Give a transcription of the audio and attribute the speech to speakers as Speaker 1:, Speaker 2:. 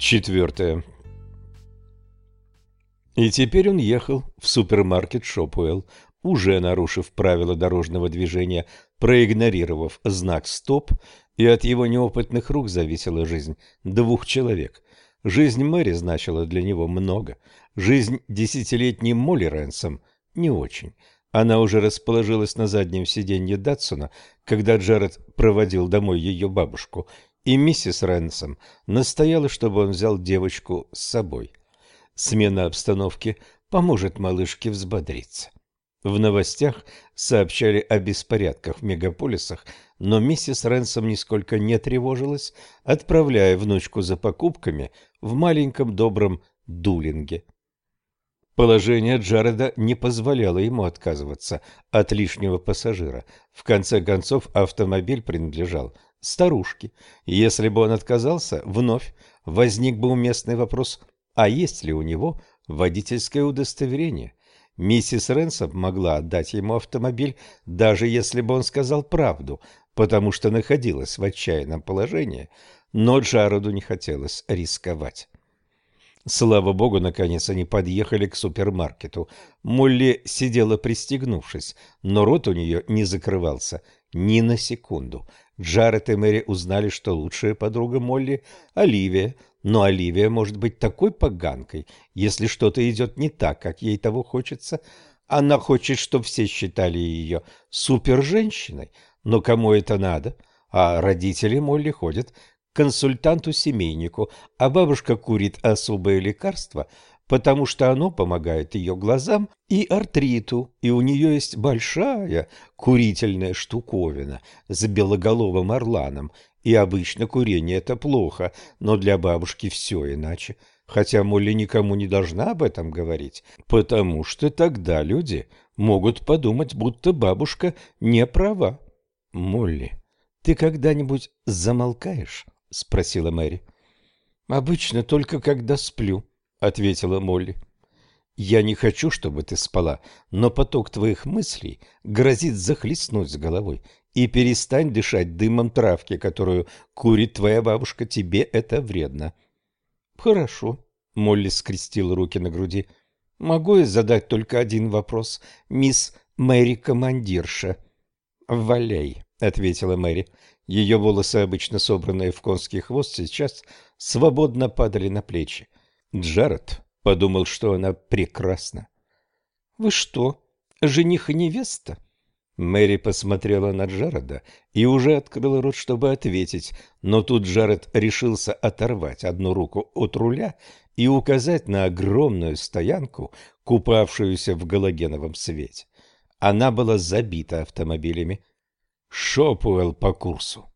Speaker 1: Четвертое. И теперь он ехал в супермаркет Шопуэлл, уже нарушив правила дорожного движения, проигнорировав знак «Стоп», и от его неопытных рук зависела жизнь двух человек. Жизнь Мэри значила для него много, жизнь десятилетней Молли Рэнсом не очень. Она уже расположилась на заднем сиденье Датсона, когда Джаред проводил домой ее бабушку, и миссис Рэнсом настояла, чтобы он взял девочку с собой. Смена обстановки поможет малышке взбодриться. В новостях сообщали о беспорядках в мегаполисах, но миссис Рэнсом нисколько не тревожилась, отправляя внучку за покупками в маленьком добром Дулинге. Положение Джареда не позволяло ему отказываться от лишнего пассажира. В конце концов, автомобиль принадлежал старушки. Если бы он отказался, вновь возник бы уместный вопрос, а есть ли у него водительское удостоверение? Миссис Ренсом могла отдать ему автомобиль, даже если бы он сказал правду, потому что находилась в отчаянном положении, но Джароду не хотелось рисковать. Слава богу, наконец они подъехали к супермаркету. Молли сидела пристегнувшись, но рот у нее не закрывался ни на секунду. Джаред и Мэри узнали, что лучшая подруга Молли – Оливия, но Оливия может быть такой поганкой, если что-то идет не так, как ей того хочется. Она хочет, чтобы все считали ее суперженщиной, но кому это надо? А родители Молли ходят к консультанту-семейнику, а бабушка курит особое лекарство – потому что оно помогает ее глазам и артриту, и у нее есть большая курительная штуковина с белоголовым орланом, и обычно курение это плохо, но для бабушки все иначе, хотя Молли никому не должна об этом говорить, потому что тогда люди могут подумать, будто бабушка не права. «Молли, ты когда-нибудь замолкаешь?» — спросила Мэри. «Обычно только когда сплю», — ответила Молли. «Я не хочу, чтобы ты спала, но поток твоих мыслей грозит захлестнуть с головой. И перестань дышать дымом травки, которую курит твоя бабушка. Тебе это вредно». «Хорошо», — Молли скрестила руки на груди. «Могу я задать только один вопрос, мисс Мэри-командирша?» «Валяй», — ответила Мэри. Ее волосы, обычно собранные в конский хвост, сейчас свободно падали на плечи. Джаред подумал, что она прекрасна. «Вы что, жених и невеста?» Мэри посмотрела на Джареда и уже открыла рот, чтобы ответить, но тут Джаред решился оторвать одну руку от руля и указать на огромную стоянку, купавшуюся в галогеновом свете. Она была забита автомобилями. Шопуэлл по курсу.